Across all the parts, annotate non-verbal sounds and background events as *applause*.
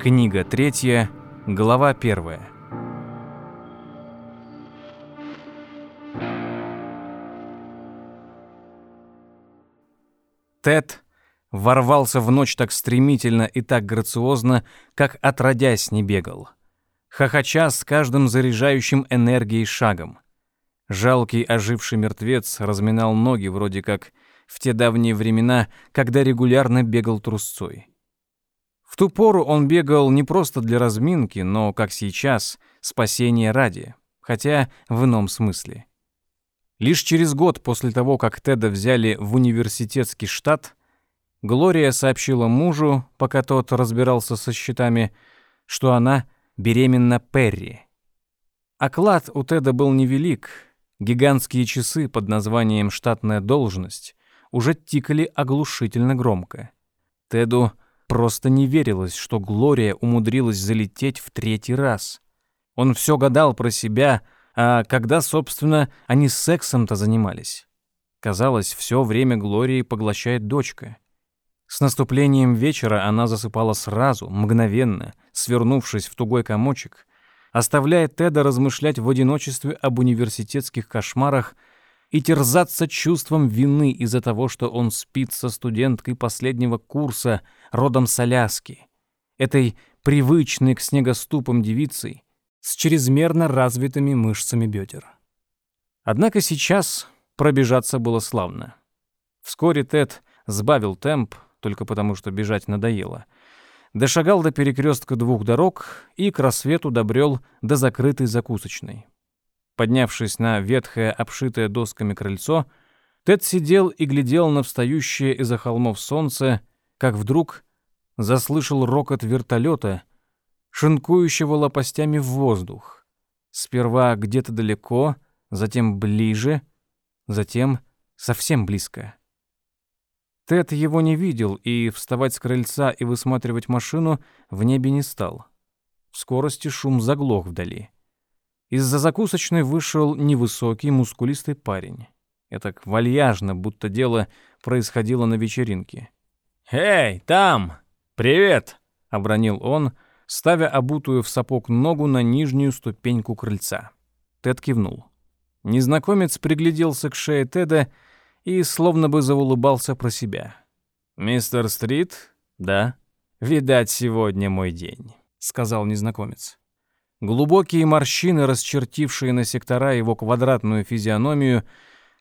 Книга третья, глава первая. Тед ворвался в ночь так стремительно и так грациозно, как отродясь не бегал. Хохоча с каждым заряжающим энергией шагом. Жалкий оживший мертвец разминал ноги вроде как в те давние времена, когда регулярно бегал трусцой. В ту пору он бегал не просто для разминки, но, как сейчас, спасения ради, хотя в ином смысле. Лишь через год после того, как Теда взяли в университетский штат, Глория сообщила мужу, пока тот разбирался со счетами, что она беременна Перри. Оклад у Теда был невелик. Гигантские часы под названием «штатная должность» уже тикали оглушительно громко. Теду Просто не верилось, что Глория умудрилась залететь в третий раз. Он все гадал про себя, а когда, собственно, они сексом-то занимались. Казалось, все время Глории поглощает дочка. С наступлением вечера она засыпала сразу, мгновенно, свернувшись в тугой комочек, оставляя Теда размышлять в одиночестве об университетских кошмарах и терзаться чувством вины из-за того, что он спит со студенткой последнего курса родом с Аляски, этой привычной к снегоступам девицей с чрезмерно развитыми мышцами бедер. Однако сейчас пробежаться было славно. Вскоре Тед сбавил темп, только потому что бежать надоело, дошагал до перекрестка двух дорог и к рассвету добрел до закрытой закусочной. Поднявшись на ветхое, обшитое досками крыльцо, Тед сидел и глядел на встающее из-за холмов солнце, как вдруг заслышал рокот вертолета, шинкующего лопастями в воздух. Сперва где-то далеко, затем ближе, затем совсем близко. Тед его не видел и вставать с крыльца и высматривать машину в небе не стал. В скорости шум заглох вдали. Из-за закусочной вышел невысокий, мускулистый парень. Это вальяжно, будто дело происходило на вечеринке. «Эй, там! Привет!» — обронил он, ставя обутую в сапог ногу на нижнюю ступеньку крыльца. Тед кивнул. Незнакомец пригляделся к шее Теда и словно бы заулыбался про себя. «Мистер Стрит? Да. Видать, сегодня мой день», — сказал незнакомец. Глубокие морщины, расчертившие на сектора его квадратную физиономию,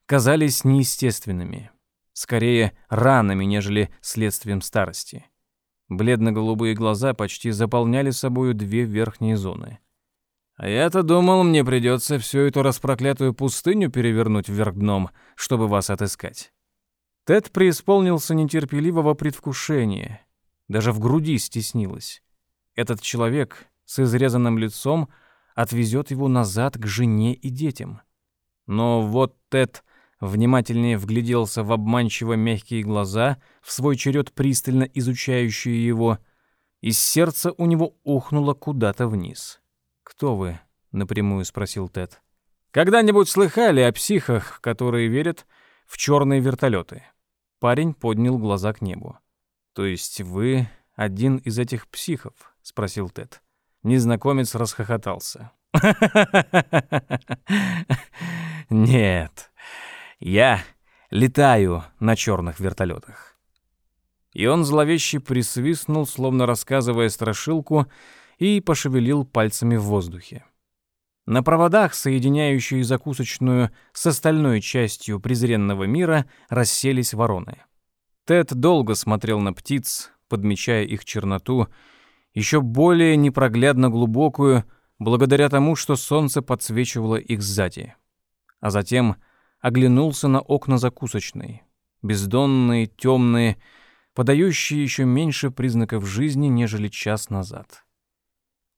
казались неестественными. Скорее, ранами, нежели следствием старости. Бледно-голубые глаза почти заполняли собою две верхние зоны. А я-то думал, мне придется всю эту распроклятую пустыню перевернуть вверх дном, чтобы вас отыскать. Тед преисполнился нетерпеливого предвкушения. Даже в груди стеснилось. Этот человек с изрезанным лицом отвезет его назад к жене и детям. Но вот Тед внимательнее вгляделся в обманчиво мягкие глаза, в свой черед пристально изучающие его, и сердце у него ухнуло куда-то вниз. «Кто вы?» — напрямую спросил Тед. «Когда-нибудь слыхали о психах, которые верят в черные вертолеты?» Парень поднял глаза к небу. «То есть вы один из этих психов?» — спросил Тед. Незнакомец расхохотался. *laughs* «Нет, я летаю на черных вертолетах». И он зловеще присвистнул, словно рассказывая страшилку, и пошевелил пальцами в воздухе. На проводах, соединяющие закусочную с остальной частью презренного мира, расселись вороны. Тед долго смотрел на птиц, подмечая их черноту, еще более непроглядно глубокую, благодаря тому, что солнце подсвечивало их сзади. А затем оглянулся на окна закусочной, бездонные, темные, подающие еще меньше признаков жизни, нежели час назад.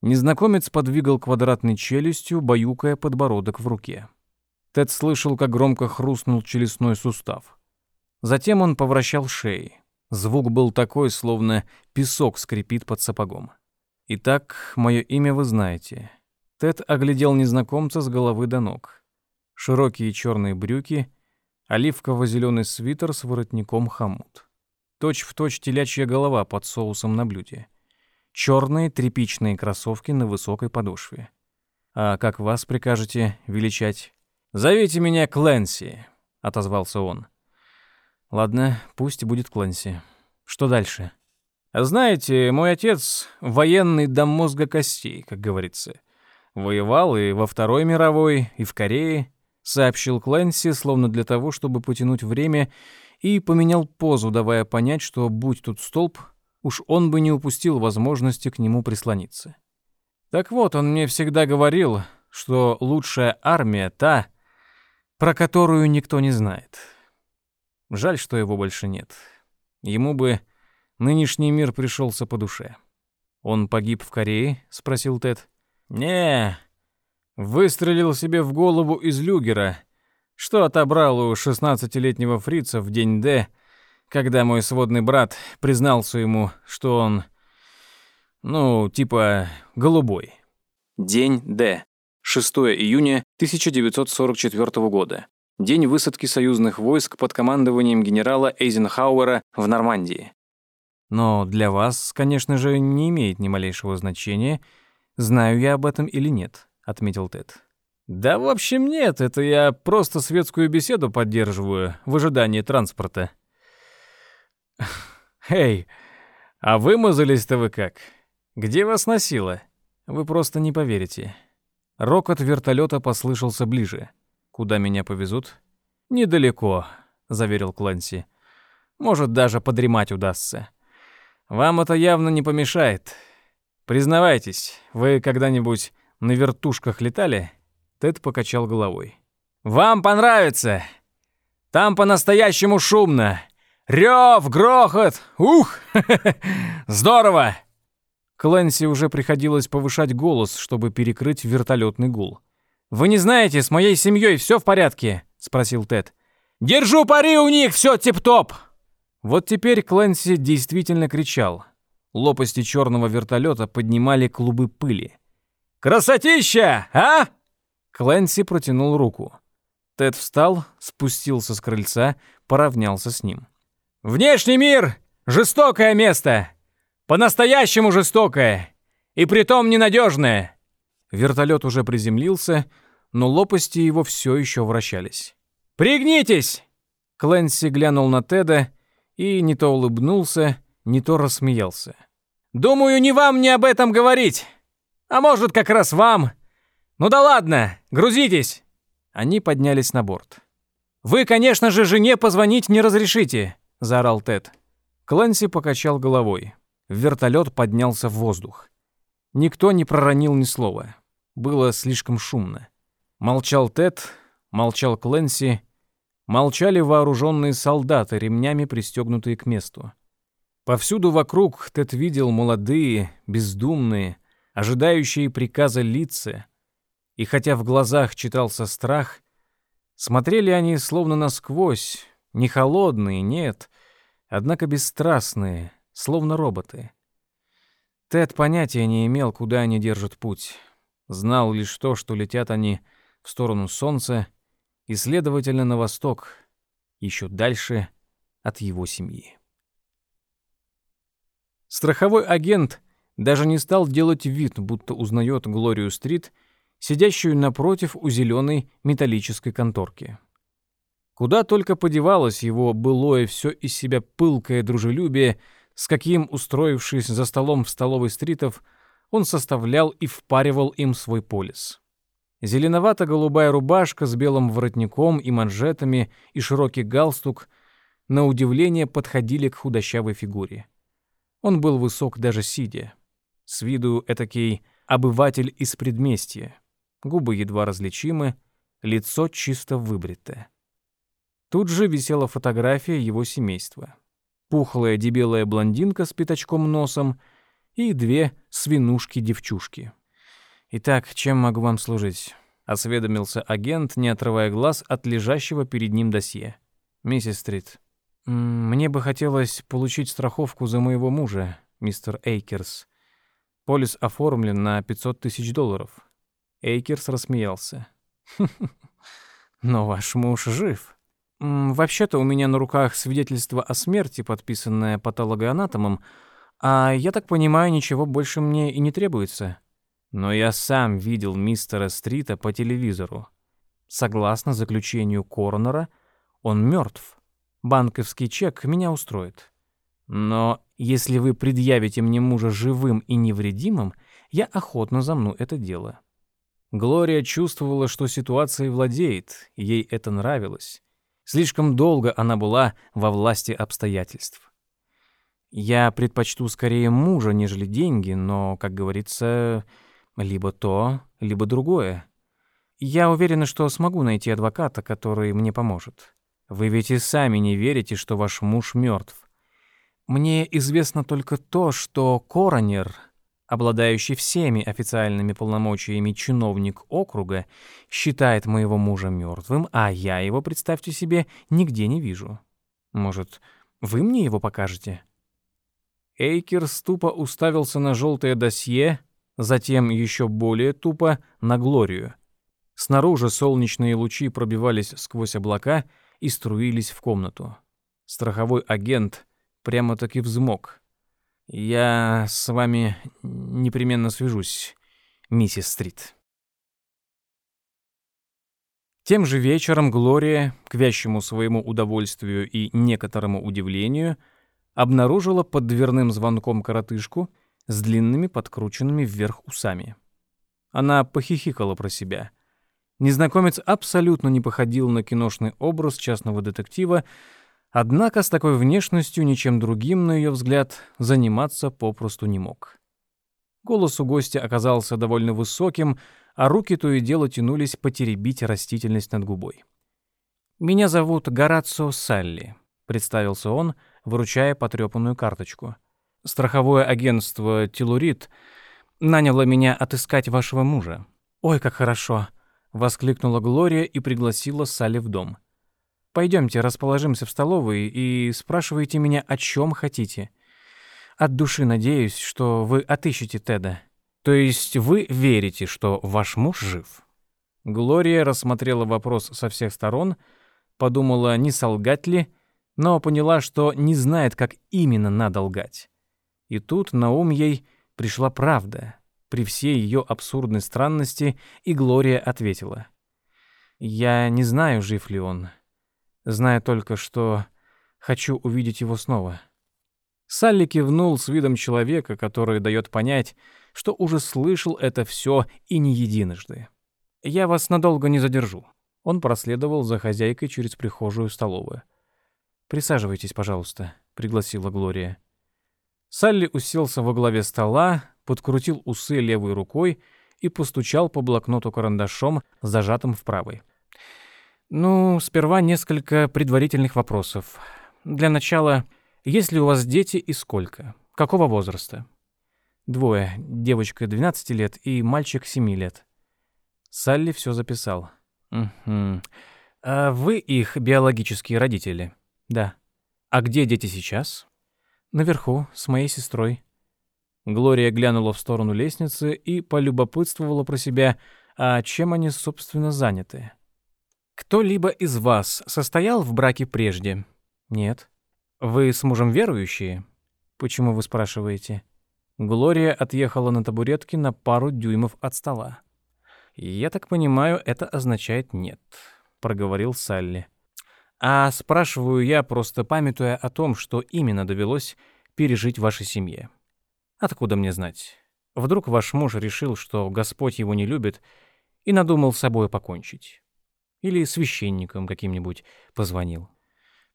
Незнакомец подвигал квадратной челюстью, баюкая подбородок в руке. Тед слышал, как громко хрустнул челюстной сустав. Затем он повращал шеи. Звук был такой, словно песок скрипит под сапогом. «Итак, мое имя вы знаете». Тед оглядел незнакомца с головы до ног. Широкие черные брюки, оливково-зеленый свитер с воротником хомут. Точь в точь телячья голова под соусом на блюде. черные тряпичные кроссовки на высокой подошве. «А как вас прикажете величать?» «Зовите меня Кленси», — отозвался он. «Ладно, пусть будет Кленси. Что дальше?» «Знаете, мой отец — военный до мозга костей, как говорится. Воевал и во Второй мировой, и в Корее», — сообщил Кленси, словно для того, чтобы потянуть время, и поменял позу, давая понять, что, будь тут столб, уж он бы не упустил возможности к нему прислониться. Так вот, он мне всегда говорил, что лучшая армия та, про которую никто не знает. Жаль, что его больше нет. Ему бы нынешний мир пришелся по душе. «Он погиб в Корее?» — спросил Тед. «Не, выстрелил себе в голову из люгера, что отобрал у шестнадцатилетнего фрица в день Д, когда мой сводный брат признался ему, что он, ну, типа, голубой». День Д. 6 июня 1944 года. День высадки союзных войск под командованием генерала Эйзенхауэра в Нормандии. Но для вас, конечно же, не имеет ни малейшего значения, знаю я об этом или нет, отметил Тед. Да, в общем, нет, это я просто светскую беседу поддерживаю в ожидании транспорта. *laughs* Эй, а вымазались-то вы как? Где вас носило? Вы просто не поверите. Рокот вертолета послышался ближе. «Куда меня повезут?» «Недалеко», — заверил Клэнси. «Может, даже подремать удастся. Вам это явно не помешает. Признавайтесь, вы когда-нибудь на вертушках летали?» Тед покачал головой. «Вам понравится! Там по-настоящему шумно! Рев, грохот! Ух! *laughs* Здорово!» Клэнси уже приходилось повышать голос, чтобы перекрыть вертолетный гул. «Вы не знаете, с моей семьей все в порядке?» — спросил Тед. «Держу пари, у них все тип-топ!» Вот теперь Клэнси действительно кричал. Лопасти черного вертолета поднимали клубы пыли. «Красотища, а?» Клэнси протянул руку. Тед встал, спустился с крыльца, поравнялся с ним. «Внешний мир — жестокое место!» По-настоящему жестокое и притом ненадежное. Вертолет уже приземлился, но лопасти его все еще вращались. «Пригнитесь!» Клэнси глянул на Теда и не то улыбнулся, не то рассмеялся. «Думаю, не вам не об этом говорить. А может, как раз вам. Ну да ладно, грузитесь!» Они поднялись на борт. «Вы, конечно же, жене позвонить не разрешите!» — заорал Тед. Клэнси покачал головой. Вертолет поднялся в воздух. Никто не проронил ни слова. Было слишком шумно. Молчал Тед, молчал Кленси, молчали вооруженные солдаты, ремнями пристегнутые к месту. Повсюду вокруг Тед видел молодые, бездумные, ожидающие приказа лица, и хотя в глазах читался страх, смотрели они словно насквозь, не холодные, нет, однако бесстрастные, словно роботы. Тед понятия не имел, куда они держат путь. Знал лишь то, что летят они в сторону солнца и, следовательно, на восток, еще дальше от его семьи. Страховой агент даже не стал делать вид, будто узнает Глорию Стрит, сидящую напротив у зеленой металлической конторки. Куда только подевалось его былое все из себя пылкое дружелюбие — с каким, устроившись за столом в столовой стритов, он составлял и впаривал им свой полис. Зеленовато-голубая рубашка с белым воротником и манжетами и широкий галстук на удивление подходили к худощавой фигуре. Он был высок даже сидя. С виду этакий обыватель из предместья. Губы едва различимы, лицо чисто выбрито. Тут же висела фотография его семейства пухлая дебелая блондинка с пятачком носом и две свинушки-девчушки. «Итак, чем могу вам служить?» — осведомился агент, не отрывая глаз от лежащего перед ним досье. «Миссис Стрит, мне бы хотелось получить страховку за моего мужа, мистер Эйкерс. Полис оформлен на 500 тысяч долларов». Эйкерс рассмеялся. *laughs* «Но ваш муж жив». «Вообще-то у меня на руках свидетельство о смерти, подписанное патологоанатомом, А я так понимаю, ничего больше мне и не требуется. Но я сам видел мистера Стрита по телевизору. Согласно заключению коронера, он мертв. Банковский чек меня устроит. Но если вы предъявите мне мужа живым и невредимым, я охотно замну это дело. Глория чувствовала, что ситуацией владеет, ей это нравилось. Слишком долго она была во власти обстоятельств. Я предпочту скорее мужа, нежели деньги, но, как говорится, либо то, либо другое. Я уверена, что смогу найти адвоката, который мне поможет. Вы ведь и сами не верите, что ваш муж мертв. Мне известно только то, что коронер, обладающий всеми официальными полномочиями чиновник округа, считает моего мужа мертвым, а я его, представьте себе, нигде не вижу. Может, вы мне его покажете?» Эйкер ступо уставился на желтое досье, затем еще более тупо на Глорию. Снаружи солнечные лучи пробивались сквозь облака и струились в комнату. Страховой агент прямо-таки взмок. «Я с вами непременно свяжусь, миссис Стрит». Тем же вечером Глория, к вящему своему удовольствию и некоторому удивлению, обнаружила под дверным звонком коротышку с длинными подкрученными вверх усами. Она похихикала про себя. Незнакомец абсолютно не походил на киношный образ частного детектива, Однако с такой внешностью ничем другим, на ее взгляд, заниматься попросту не мог. Голос у гостя оказался довольно высоким, а руки то и дело тянулись потеребить растительность над губой. «Меня зовут Горацио Салли», — представился он, вручая потрепанную карточку. «Страховое агентство «Телурит» наняло меня отыскать вашего мужа». «Ой, как хорошо!» — воскликнула Глория и пригласила Салли в дом. Пойдемте, расположимся в столовой и спрашивайте меня о чем хотите. От души надеюсь, что вы отыщете Теда. То есть вы верите, что ваш муж жив?» Глория рассмотрела вопрос со всех сторон, подумала, не солгать ли, но поняла, что не знает, как именно надо лгать. И тут на ум ей пришла правда. При всей ее абсурдной странности и Глория ответила. «Я не знаю, жив ли он зная только, что хочу увидеть его снова. Салли кивнул с видом человека, который дает понять, что уже слышал это все и не единожды. «Я вас надолго не задержу». Он проследовал за хозяйкой через прихожую столовую. «Присаживайтесь, пожалуйста», — пригласила Глория. Салли уселся во главе стола, подкрутил усы левой рукой и постучал по блокноту карандашом, зажатым в правой. Ну, сперва несколько предварительных вопросов. Для начала, есть ли у вас дети и сколько? Какого возраста? Двое. Девочка 12 лет и мальчик 7 лет. Салли все записал. Угу. А вы их биологические родители? Да. А где дети сейчас? Наверху, с моей сестрой. Глория глянула в сторону лестницы и полюбопытствовала про себя, а чем они, собственно, заняты. Кто-либо из вас состоял в браке прежде? Нет. Вы с мужем верующие? Почему вы спрашиваете? Глория отъехала на табуретке на пару дюймов от стола. Я так понимаю, это означает нет, проговорил Салли. А спрашиваю я, просто памятуя о том, что именно довелось пережить вашей семье. Откуда мне знать? Вдруг ваш муж решил, что Господь его не любит и надумал с собой покончить. Или священником каким-нибудь позвонил.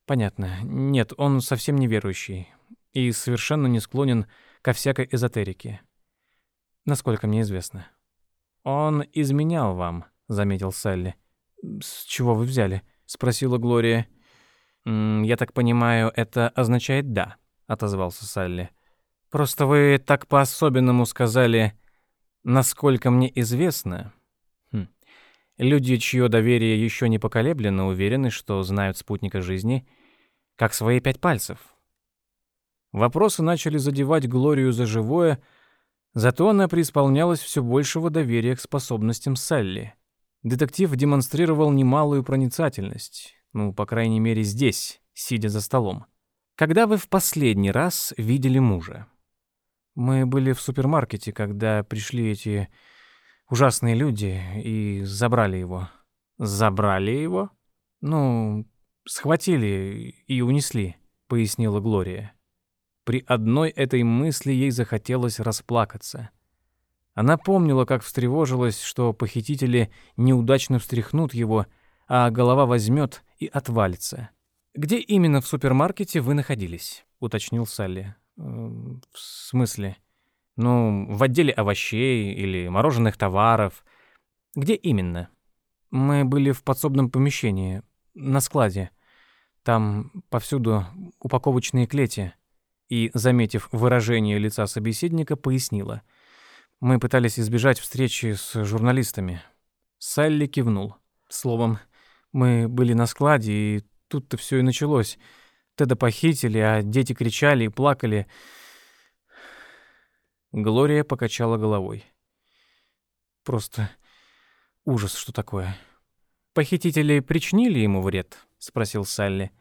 Понятно. Нет, он совсем не верующий и совершенно не склонен ко всякой эзотерике. Насколько мне известно. Он изменял вам, заметил Салли. С чего вы взяли? Спросила Глория. я так понимаю, это означает да, отозвался Салли. Просто вы так по-особенному сказали, насколько мне известно. Люди, чье доверие еще не поколеблено, уверены, что знают спутника жизни как свои пять пальцев. Вопросы начали задевать Глорию за живое, зато она преисполнялась все большего доверия к способностям Салли. Детектив демонстрировал немалую проницательность, ну, по крайней мере, здесь, сидя за столом. Когда вы в последний раз видели мужа? Мы были в супермаркете, когда пришли эти ужасные люди и забрали его. Забрали его? Ну, схватили и унесли, пояснила Глория. При одной этой мысли ей захотелось расплакаться. Она помнила, как встревожилась, что похитители неудачно встряхнут его, а голова возьмет и отвалится. «Где именно в супермаркете вы находились?» — уточнил Салли. «Э, «В смысле?» «Ну, в отделе овощей или мороженых товаров. Где именно?» «Мы были в подсобном помещении, на складе. Там повсюду упаковочные клети». И, заметив выражение лица собеседника, пояснила. «Мы пытались избежать встречи с журналистами». Салли кивнул. Словом, мы были на складе, и тут-то все и началось. Теда похитили, а дети кричали и плакали. Глория покачала головой. Просто ужас, что такое. Похитители причинили ему вред? спросил Салли.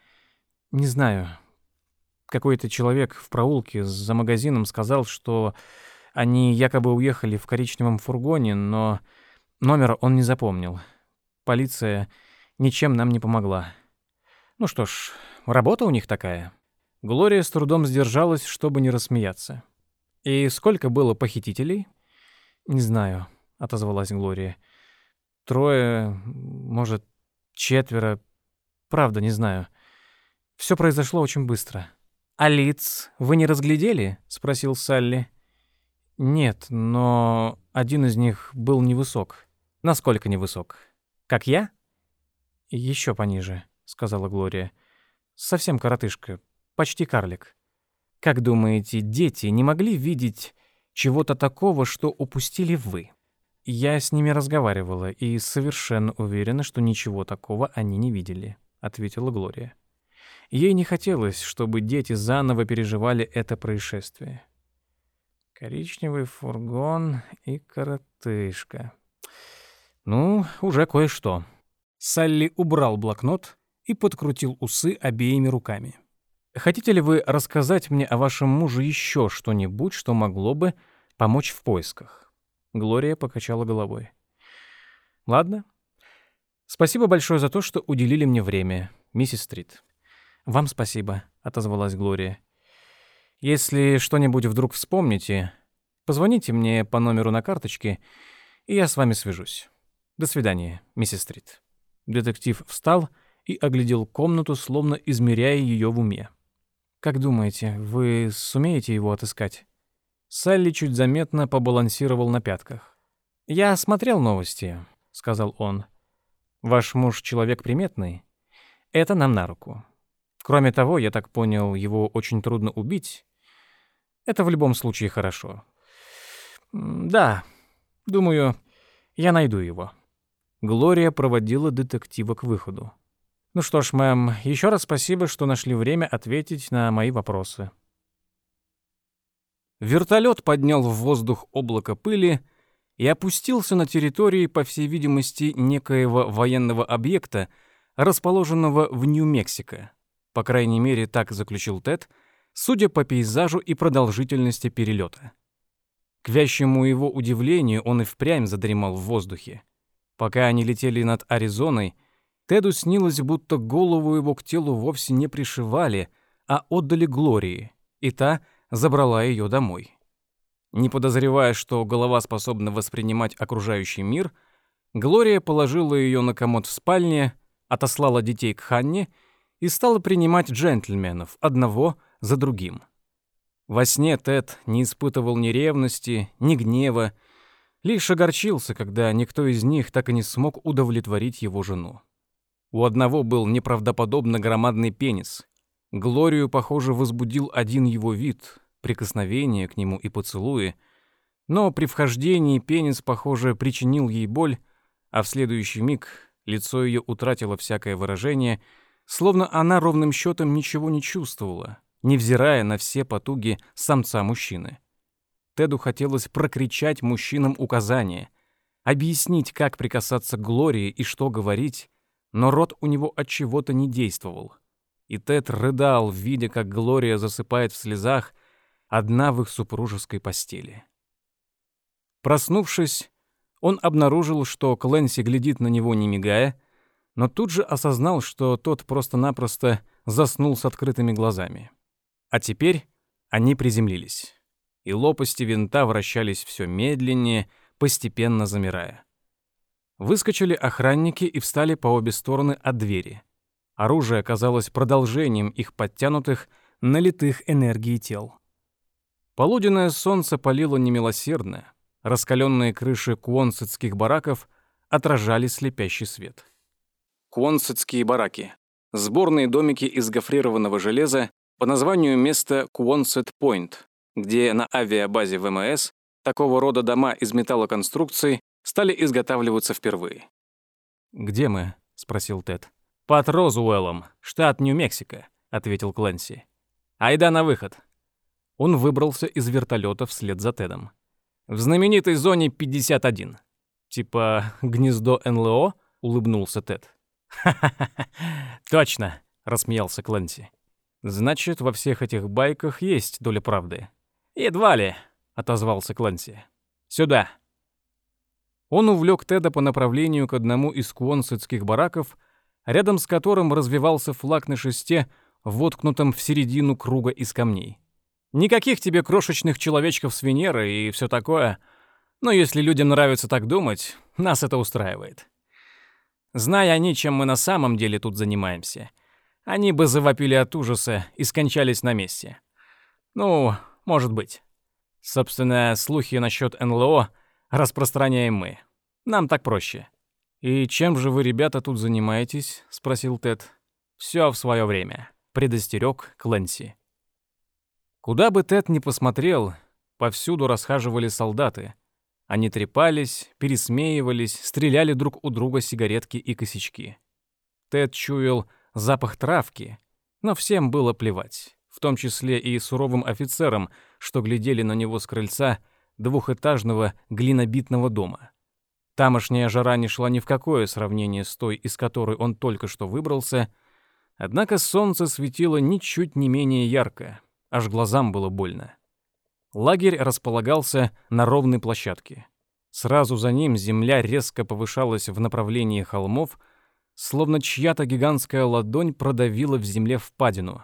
Не знаю. Какой-то человек в проулке за магазином сказал, что они якобы уехали в коричневом фургоне, но номер он не запомнил. Полиция ничем нам не помогла. Ну что ж, работа у них такая. Глория с трудом сдержалась, чтобы не рассмеяться. И сколько было похитителей? Не знаю, отозвалась Глория. Трое, может, четверо. Правда, не знаю. Все произошло очень быстро. А лиц вы не разглядели? спросил Салли. Нет, но один из них был невысок. Насколько невысок? Как я? Еще пониже сказала Глория. Совсем коротышка, почти карлик. Как думаете, дети не могли видеть чего-то такого, что упустили вы? Я с ними разговаривала и совершенно уверена, что ничего такого они не видели, ответила Глория. Ей не хотелось, чтобы дети заново переживали это происшествие. Коричневый фургон и коротышка. Ну, уже кое-что. Салли убрал блокнот и подкрутил усы обеими руками. «Хотите ли вы рассказать мне о вашем муже еще что-нибудь, что могло бы помочь в поисках?» Глория покачала головой. «Ладно. Спасибо большое за то, что уделили мне время, миссис Стрит». «Вам спасибо», — отозвалась Глория. «Если что-нибудь вдруг вспомните, позвоните мне по номеру на карточке, и я с вами свяжусь. До свидания, миссис Стрит». Детектив встал и оглядел комнату, словно измеряя ее в уме. «Как думаете, вы сумеете его отыскать?» Салли чуть заметно побалансировал на пятках. «Я смотрел новости», — сказал он. «Ваш муж человек приметный. Это нам на руку. Кроме того, я так понял, его очень трудно убить. Это в любом случае хорошо. Да, думаю, я найду его». Глория проводила детектива к выходу. Ну что ж, мэм, еще раз спасибо, что нашли время ответить на мои вопросы. Вертолет поднял в воздух облако пыли и опустился на территории, по всей видимости, некоего военного объекта, расположенного в Нью-Мексико. По крайней мере, так заключил Тед, судя по пейзажу и продолжительности перелета. К вящему его удивлению он и впрямь задремал в воздухе. Пока они летели над Аризоной, Теду снилось, будто голову его к телу вовсе не пришивали, а отдали Глории, и та забрала ее домой. Не подозревая, что голова способна воспринимать окружающий мир, Глория положила ее на комод в спальне, отослала детей к Ханне и стала принимать джентльменов одного за другим. Во сне Тед не испытывал ни ревности, ни гнева, лишь огорчился, когда никто из них так и не смог удовлетворить его жену. У одного был неправдоподобно громадный пенис. Глорию, похоже, возбудил один его вид, прикосновение к нему и поцелуи. Но при вхождении пенис, похоже, причинил ей боль, а в следующий миг лицо ее утратило всякое выражение, словно она ровным счетом ничего не чувствовала, невзирая на все потуги самца-мужчины. Теду хотелось прокричать мужчинам указания, объяснить, как прикасаться к Глории и что говорить, но рот у него от чего-то не действовал. И Тед рыдал, видя, как Глория засыпает в слезах, одна в их супружеской постели. Проснувшись, он обнаружил, что Кленси глядит на него не мигая, но тут же осознал, что тот просто-напросто заснул с открытыми глазами. А теперь они приземлились, и лопасти винта вращались все медленнее, постепенно замирая. Выскочили охранники и встали по обе стороны от двери. Оружие оказалось продолжением их подтянутых, налитых энергией тел. Полуденное солнце палило немилосердно, раскаленные крыши куонсетских бараков отражали слепящий свет. Куонсетские бараки — сборные домики из гофрированного железа по названию места Куонсет-Пойнт, где на авиабазе ВМС такого рода дома из металлоконструкций стали изготавливаться впервые. «Где мы?» — спросил Тед. «Под Розуэллом, штат Нью-Мексико», — ответил Клэнси. «Айда на выход». Он выбрался из вертолета вслед за Тедом. «В знаменитой зоне 51». «Типа гнездо НЛО?» — улыбнулся Тед. «Ха-ха-ха, *laughs* точно!» — рассмеялся Клэнси. «Значит, во всех этих байках есть доля правды». «Едва ли», — отозвался Клэнси. «Сюда». Он увлек Теда по направлению к одному из куонсетских бараков, рядом с которым развивался флаг на шесте, воткнутом в середину круга из камней. Никаких тебе крошечных человечков с Венеры и все такое, но если людям нравится так думать, нас это устраивает. Зная они, чем мы на самом деле тут занимаемся, они бы завопили от ужаса и скончались на месте. Ну, может быть. Собственно, слухи насчет НЛО распространяем мы. Нам так проще. «И чем же вы, ребята, тут занимаетесь?» — спросил Тед. «Все в свое время», — предостерег Кленси. Куда бы Тед ни посмотрел, повсюду расхаживали солдаты. Они трепались, пересмеивались, стреляли друг у друга сигаретки и косячки. Тед чуял запах травки, но всем было плевать, в том числе и суровым офицерам, что глядели на него с крыльца двухэтажного глинобитного дома. Тамошняя жара не шла ни в какое сравнение с той, из которой он только что выбрался, однако солнце светило ничуть не менее ярко, аж глазам было больно. Лагерь располагался на ровной площадке. Сразу за ним земля резко повышалась в направлении холмов, словно чья-то гигантская ладонь продавила в земле впадину.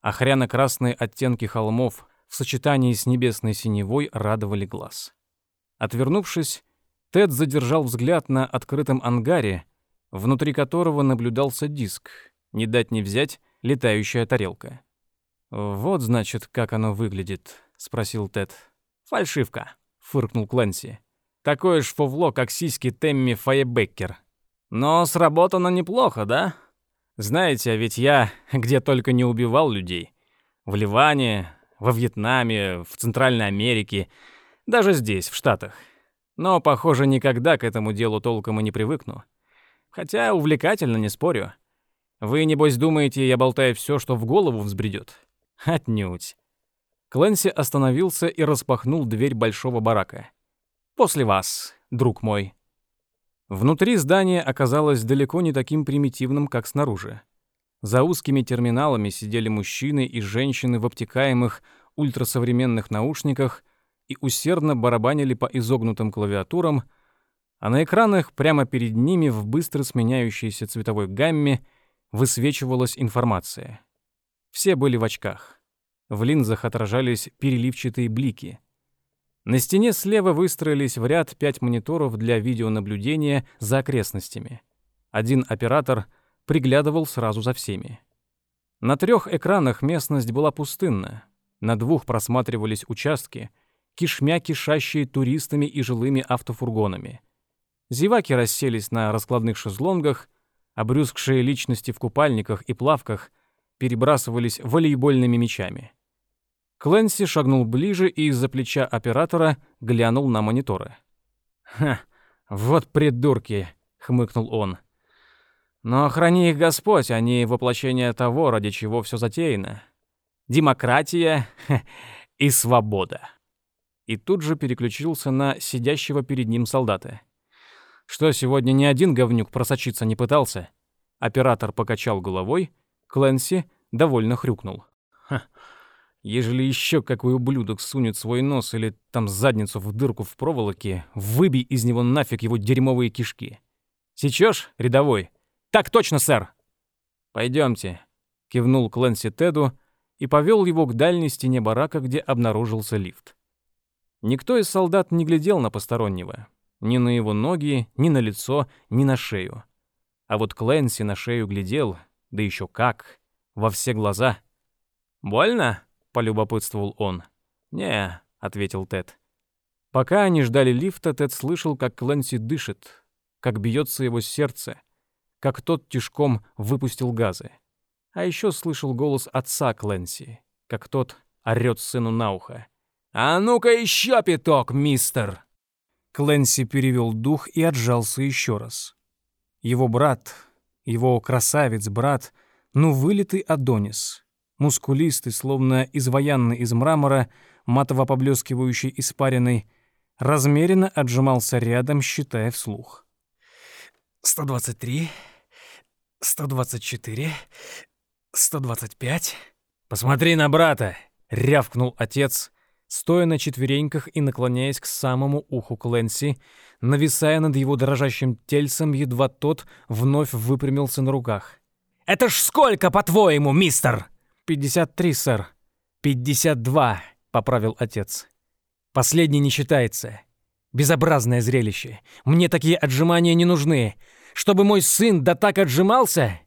Охряно-красные оттенки холмов в сочетании с небесной синевой радовали глаз. Отвернувшись, Тед задержал взгляд на открытом ангаре, внутри которого наблюдался диск, не дать не взять, летающая тарелка. «Вот, значит, как оно выглядит», — спросил Тед. «Фальшивка», — фыркнул Клэнси. «Такое ж фовло, как сиськи Темми Фаебеккер. Но сработано неплохо, да? Знаете, а ведь я где только не убивал людей. В Ливане, во Вьетнаме, в Центральной Америке, даже здесь, в Штатах. Но, похоже, никогда к этому делу толком и не привыкну. Хотя увлекательно, не спорю. Вы, небось, думаете, я болтаю все, что в голову взбредет? Отнюдь. Клэнси остановился и распахнул дверь большого барака. «После вас, друг мой». Внутри здания оказалось далеко не таким примитивным, как снаружи. За узкими терминалами сидели мужчины и женщины в обтекаемых ультрасовременных наушниках и усердно барабанили по изогнутым клавиатурам, а на экранах прямо перед ними в быстро сменяющейся цветовой гамме высвечивалась информация. Все были в очках. В линзах отражались переливчатые блики. На стене слева выстроились в ряд пять мониторов для видеонаблюдения за окрестностями. Один оператор приглядывал сразу за всеми. На трех экранах местность была пустынна. На двух просматривались участки, кишмя кишащие туристами и жилыми автофургонами. Зеваки расселись на раскладных шезлонгах, обрюзгшие личности в купальниках и плавках перебрасывались волейбольными мячами. Кленси шагнул ближе и из-за плеча оператора глянул на мониторы. «Ха, вот придурки!» — хмыкнул он. «Но храни их Господь, они воплощение того, ради чего все затеяно. Демократия *laughs* и свобода». И тут же переключился на сидящего перед ним солдата. «Что, сегодня ни один говнюк просочиться не пытался?» Оператор покачал головой, Кленси довольно хрюкнул. Ежели еще какой ублюдок сунет свой нос или там задницу в дырку в проволоке, выбей из него нафиг его дерьмовые кишки. Сечешь, рядовой? Так точно, сэр. Пойдемте, кивнул Клэнси Теду и повел его к дальней стене барака, где обнаружился лифт. Никто из солдат не глядел на постороннего. Ни на его ноги, ни на лицо, ни на шею. А вот Клэнси на шею глядел, да еще как, во все глаза. «Больно?» — полюбопытствовал он. «Не», — ответил Тед. Пока они ждали лифта, Тед слышал, как Клэнси дышит, как бьется его сердце, как тот тишком выпустил газы. А еще слышал голос отца Клэнси, как тот орёт сыну на ухо. «А ну-ка еще пяток, мистер!» Клэнси перевел дух и отжался еще раз. Его брат, его красавец-брат, ну вылитый Адонис, мускулистый, словно изваянный из мрамора, матово поблескивающий испаренный, размеренно отжимался рядом, считая вслух. «Сто двадцать три, сто двадцать четыре, сто двадцать пять...» «Посмотри на брата!» — рявкнул отец, стоя на четвереньках и наклоняясь к самому уху Кленси, нависая над его дрожащим тельцем, едва тот вновь выпрямился на руках. «Это ж сколько, по-твоему, мистер?» «Пятьдесят три, сэр». «Пятьдесят два», — поправил отец. «Последний не считается. Безобразное зрелище. Мне такие отжимания не нужны. Чтобы мой сын да так отжимался?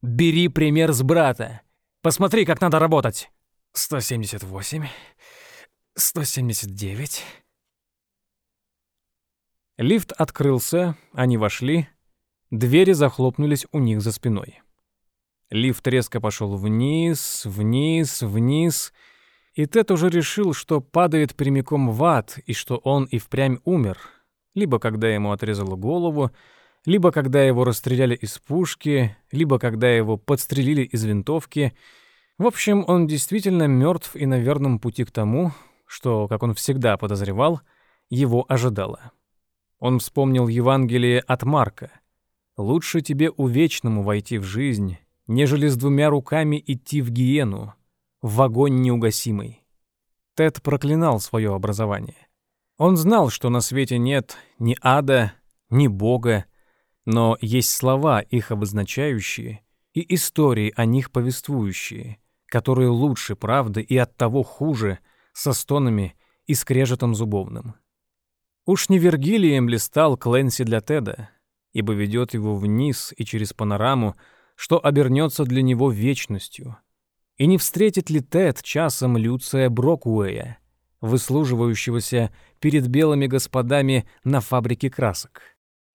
Бери пример с брата. Посмотри, как надо работать». «Сто семьдесят восемь, сто семьдесят девять». Лифт открылся, они вошли. Двери захлопнулись у них за спиной. Лифт резко пошел вниз, вниз, вниз, и Тед уже решил, что падает прямиком в ад, и что он и впрямь умер, либо когда ему отрезало голову, либо когда его расстреляли из пушки, либо когда его подстрелили из винтовки. В общем, он действительно мертв и на верном пути к тому, что, как он всегда подозревал, его ожидало. Он вспомнил Евангелие от Марка. «Лучше тебе увечному войти в жизнь, нежели с двумя руками идти в гиену, в огонь неугасимый. Тед проклинал свое образование. Он знал, что на свете нет ни ада, ни Бога, но есть слова, их обозначающие, и истории о них повествующие, которые лучше правды и оттого хуже, со стонами и скрежетом зубовным. Уж не Вергилием ли стал Кленси для Теда, ибо ведет его вниз и через панораму, что обернется для него вечностью. И не встретит ли Тед часом Люция Брокуэя, выслуживающегося перед белыми господами на фабрике красок?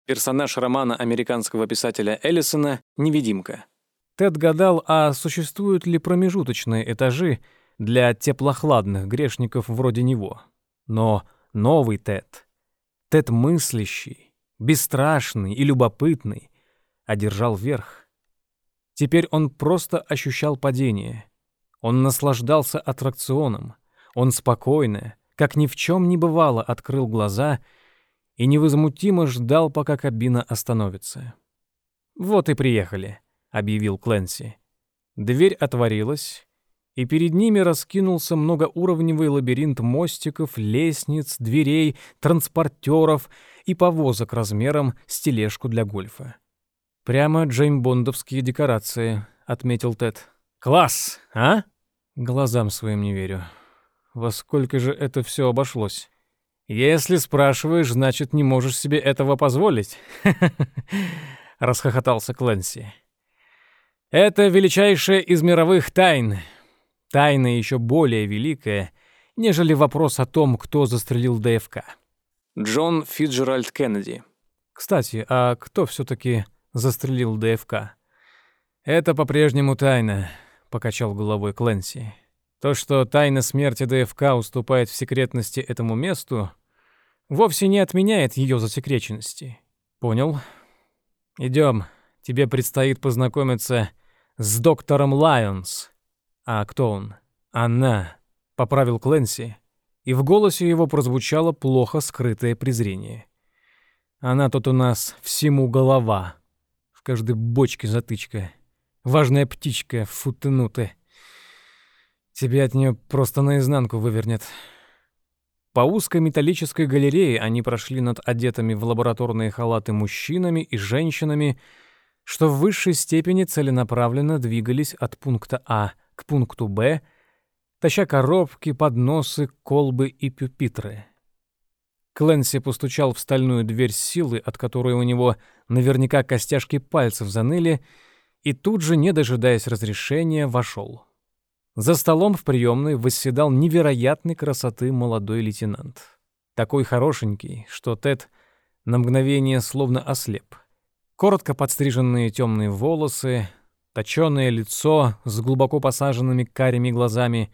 Персонаж романа американского писателя Эллисона «Невидимка». Тед гадал, а существуют ли промежуточные этажи для теплохладных грешников вроде него. Но новый Тед, Тед мыслящий, бесстрашный и любопытный, одержал верх. Теперь он просто ощущал падение. Он наслаждался аттракционом. Он спокойно, как ни в чем не бывало, открыл глаза и невозмутимо ждал, пока кабина остановится. «Вот и приехали», — объявил Кленси. Дверь отворилась, и перед ними раскинулся многоуровневый лабиринт мостиков, лестниц, дверей, транспортеров и повозок размером с тележку для гольфа. «Прямо джеймбондовские декорации», — отметил Тед. «Класс, а?» Глазам своим не верю. Во сколько же это все обошлось? Если спрашиваешь, значит, не можешь себе этого позволить. *laughs* Расхохотался Кленси. Это величайшая из мировых тайн. Тайна еще более великая, нежели вопрос о том, кто застрелил ДФК. Джон Фиджеральд Кеннеди. Кстати, а кто все-таки застрелил ДФК. «Это по-прежнему тайна», — покачал головой Кленси. «То, что тайна смерти ДФК уступает в секретности этому месту, вовсе не отменяет ее засекреченности. Понял? Идем. Тебе предстоит познакомиться с доктором Лайонс. А кто он? Она», — поправил Кленси, и в голосе его прозвучало плохо скрытое презрение. «Она тут у нас всему голова» каждой бочке затычка. Важная птичка, футынуты. Тебе от нее просто наизнанку вывернет. По узкой металлической галерее они прошли над одетыми в лабораторные халаты мужчинами и женщинами, что в высшей степени целенаправленно двигались от пункта А к пункту Б, таща коробки, подносы, колбы и пюпитры. Кленси постучал в стальную дверь силы, от которой у него наверняка костяшки пальцев заныли, и тут же, не дожидаясь разрешения, вошел. За столом в приемной восседал невероятной красоты молодой лейтенант. Такой хорошенький, что Тед на мгновение словно ослеп. Коротко подстриженные темные волосы, точёное лицо с глубоко посаженными карими глазами,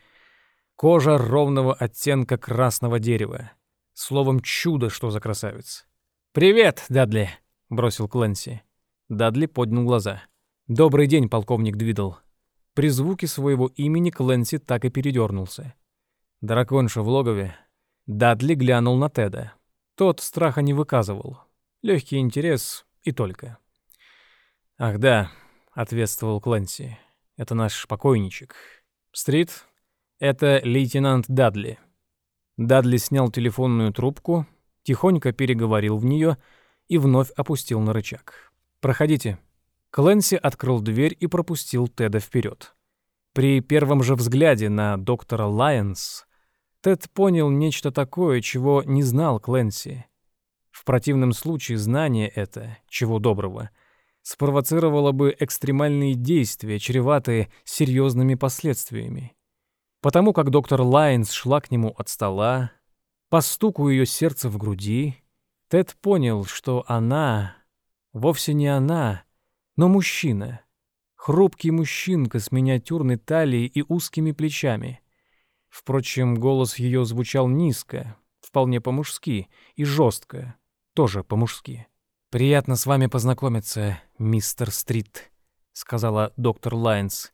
кожа ровного оттенка красного дерева. Словом, чудо, что за красавец. «Привет, Дадли!» — бросил Кленси. Дадли поднял глаза. «Добрый день, полковник Двидл». При звуке своего имени Кленси так и передернулся. Драконша в логове. Дадли глянул на Теда. Тот страха не выказывал. Легкий интерес и только. «Ах да», — ответствовал Кленси. «Это наш покойничек. Стрит, это лейтенант Дадли». Дадли снял телефонную трубку, тихонько переговорил в нее и вновь опустил на рычаг. «Проходите», Кленси открыл дверь и пропустил Теда вперед. При первом же взгляде на доктора Лайенс Тед понял нечто такое, чего не знал Кленси. В противном случае знание это, чего доброго, спровоцировало бы экстремальные действия, чреватые серьезными последствиями. Потому как доктор Лайенс шла к нему от стола, по стуку ее сердца в груди, Тед понял, что она, вовсе не она, но мужчина. Хрупкий мужчинка с миниатюрной талией и узкими плечами. Впрочем, голос ее звучал низко, вполне по-мужски, и жестко, тоже по-мужски. «Приятно с вами познакомиться, мистер Стрит», — сказала доктор Лайнс.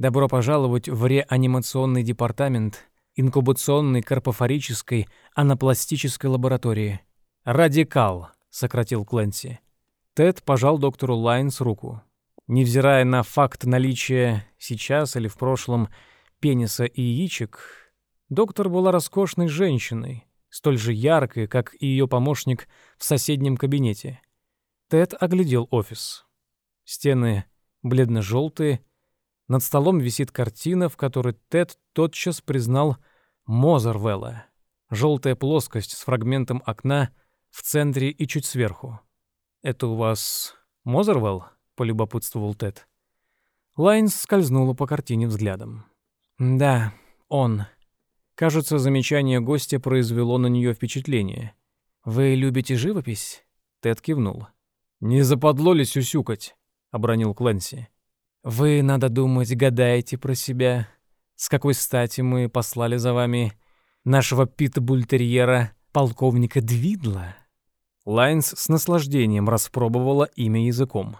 «Добро пожаловать в реанимационный департамент инкубационной карпофорической анапластической лаборатории. «Радикал», — сократил Кленси. Тед пожал доктору Лайнс руку. Невзирая на факт наличия сейчас или в прошлом пениса и яичек, доктор была роскошной женщиной, столь же яркой, как и ее помощник в соседнем кабинете. Тед оглядел офис. Стены бледно-желтые, над столом висит картина, в которой Тед тотчас признал Мозервелла. Желтая плоскость с фрагментом окна в центре и чуть сверху. «Это у вас Мозервелл?» — полюбопытствовал Тед. Лайнс скользнула по картине взглядом. «Да, он». Кажется, замечание гостя произвело на нее впечатление. «Вы любите живопись?» Тед кивнул. «Не западло ли сюсюкать?» — обронил Кленси. «Вы, надо думать, гадаете про себя. С какой стати мы послали за вами нашего питбультерьера полковника Двидла?» Лайнс с наслаждением распробовала имя языком.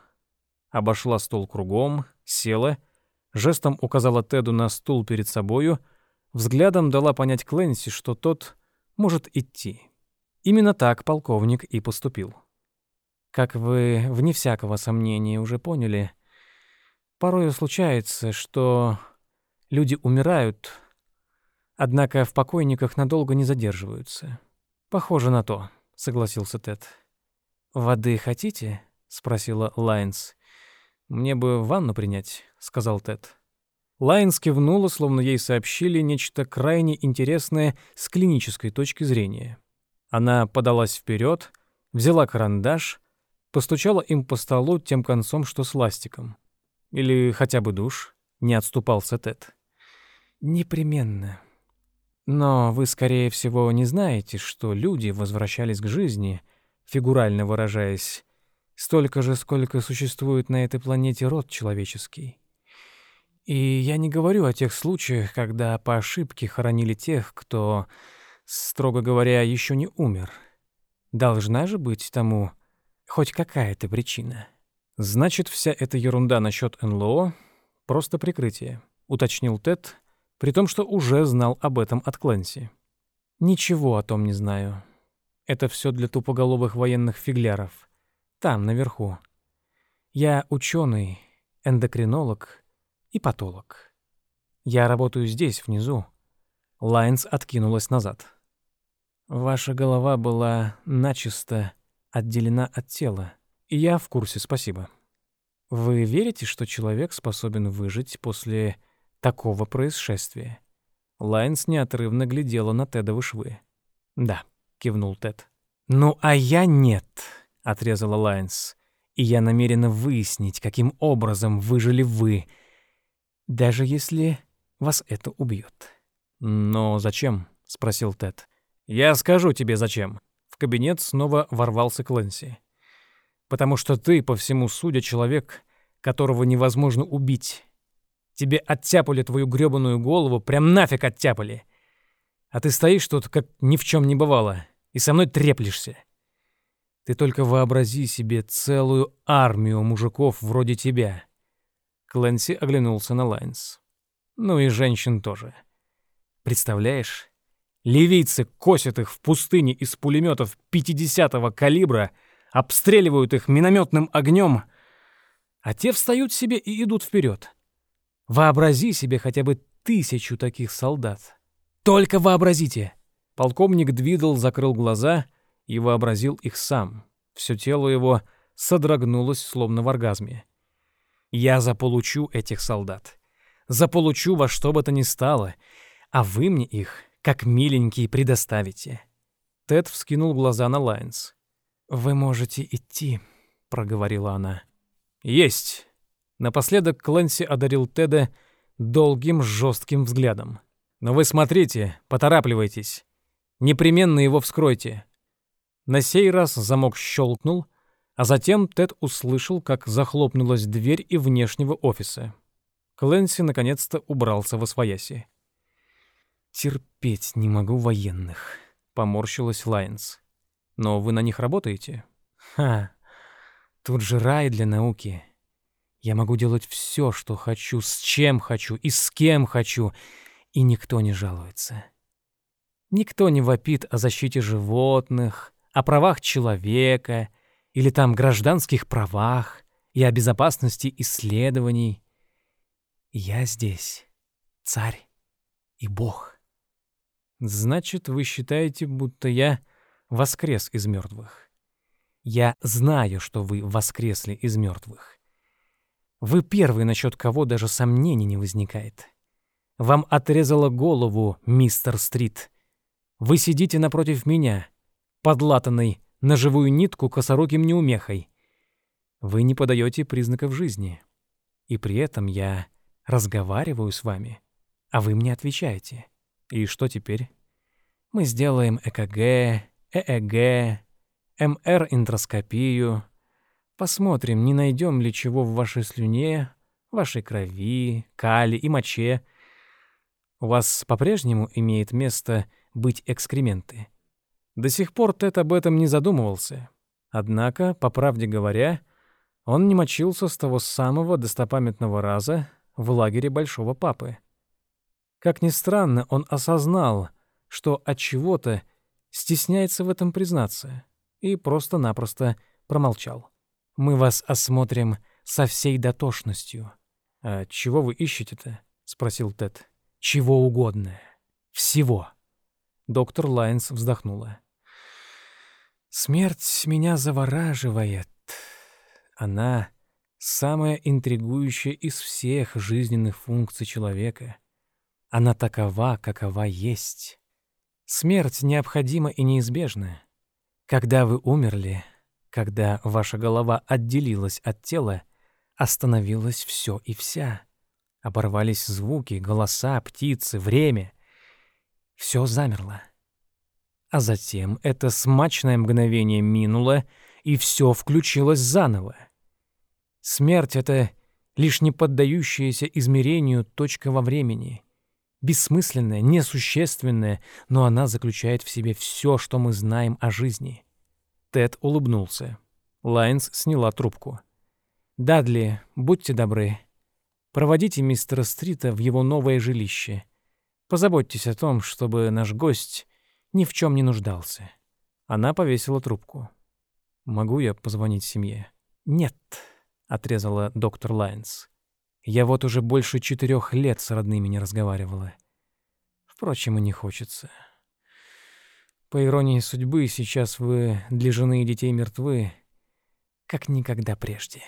Обошла стол кругом, села, жестом указала Теду на стул перед собою, взглядом дала понять Кленси, что тот может идти. Именно так полковник и поступил. Как вы, вне всякого сомнения, уже поняли, порою случается, что люди умирают, однако в покойниках надолго не задерживаются. Похоже на то согласился Тед. «Воды хотите?» — спросила Лайнс. «Мне бы ванну принять», — сказал Тед. Лайнс кивнула, словно ей сообщили нечто крайне интересное с клинической точки зрения. Она подалась вперед, взяла карандаш, постучала им по столу тем концом, что с ластиком. Или хотя бы душ, не отступался Тед. «Непременно», но вы, скорее всего, не знаете, что люди возвращались к жизни, фигурально выражаясь, столько же, сколько существует на этой планете род человеческий. И я не говорю о тех случаях, когда по ошибке хоронили тех, кто, строго говоря, еще не умер. Должна же быть тому хоть какая-то причина. Значит, вся эта ерунда насчет НЛО — просто прикрытие, уточнил Тед, при том, что уже знал об этом от Кленси. Ничего о том не знаю. Это все для тупоголовых военных фигляров. Там, наверху. Я ученый, эндокринолог и патолог. Я работаю здесь, внизу». Лайнс откинулась назад. «Ваша голова была начисто отделена от тела, я в курсе, спасибо. Вы верите, что человек способен выжить после такого происшествия?» Лайнс неотрывно глядела на Тедовы швы. «Да», — кивнул Тед. «Ну, а я нет», — отрезала Лайнс. «И я намерена выяснить, каким образом выжили вы, даже если вас это убьет». «Но зачем?» — спросил Тед. «Я скажу тебе, зачем». В кабинет снова ворвался Клэнси. «Потому что ты, по всему судя, человек, которого невозможно убить. Тебе оттяпали твою грёбаную голову, прям нафиг оттяпали. А ты стоишь тут, как ни в чем не бывало, и со мной треплешься. Ты только вообрази себе целую армию мужиков вроде тебя». Клэнси оглянулся на Лайнс. «Ну и женщин тоже». Представляешь? Ливийцы косят их в пустыне из пулеметов 50-го калибра, обстреливают их минометным огнем, а те встают себе и идут вперед. Вообрази себе хотя бы тысячу таких солдат. Только вообразите! Полковник Двидл закрыл глаза и вообразил их сам. Все тело его содрогнулось, словно в оргазме. «Я заполучу этих солдат. Заполучу во что бы то ни стало, а вы мне их, как миленькие, предоставите». Тед вскинул глаза на Лайнс. «Вы можете идти», — проговорила она. «Есть». Напоследок Клэнси одарил Теда долгим жестким взглядом. «Но вы смотрите, поторапливайтесь. Непременно его вскройте». На сей раз замок щелкнул, а затем Тед услышал, как захлопнулась дверь и внешнего офиса. Клэнси наконец-то убрался во свояси. «Терпеть не могу военных», — поморщилась Лайнс. «Но вы на них работаете?» «Ха, тут же рай для науки. Я могу делать все, что хочу, с чем хочу и с кем хочу, и никто не жалуется. Никто не вопит о защите животных, о правах человека или там гражданских правах и о безопасности исследований. Я здесь, царь и бог. Значит, вы считаете, будто я воскрес из мертвых. Я знаю, что вы воскресли из мертвых. Вы первый, насчет кого даже сомнений не возникает. Вам отрезало голову, мистер Стрит. Вы сидите напротив меня, подлатанной на живую нитку косоруким неумехой. Вы не подаете признаков жизни. И при этом я разговариваю с вами, а вы мне отвечаете. И что теперь? Мы сделаем ЭКГ, ЭЭГ, МР-интроскопию. Посмотрим, не найдем ли чего в вашей слюне, вашей крови, кали и моче. У вас по-прежнему имеет место быть экскременты. До сих пор Тед об этом не задумывался. Однако, по правде говоря, он не мочился с того самого достопамятного раза в лагере Большого Папы. Как ни странно, он осознал, что от чего-то стесняется в этом признаться и просто-напросто промолчал. Мы вас осмотрим со всей дотошностью. А чего вы ищете-то? спросил Тед. Чего угодно. Всего. Доктор Лайнс вздохнула. Смерть меня завораживает. Она самая интригующая из всех жизненных функций человека. Она такова, какова есть. Смерть необходима и неизбежна. Когда вы умерли, когда ваша голова отделилась от тела, остановилось все и вся. Оборвались звуки, голоса, птицы, время. Все замерло. А затем это смачное мгновение минуло, и все включилось заново. Смерть — это лишь не поддающаяся измерению точка во времени — бессмысленная, несущественная, но она заключает в себе все, что мы знаем о жизни. Тед улыбнулся. Лайнс сняла трубку. «Дадли, будьте добры. Проводите мистера Стрита в его новое жилище. Позаботьтесь о том, чтобы наш гость ни в чем не нуждался». Она повесила трубку. «Могу я позвонить семье?» «Нет», — отрезала доктор Лайнс. Я вот уже больше четырех лет с родными не разговаривала. Впрочем, и не хочется. По иронии судьбы, сейчас вы для жены и детей мертвы, как никогда прежде.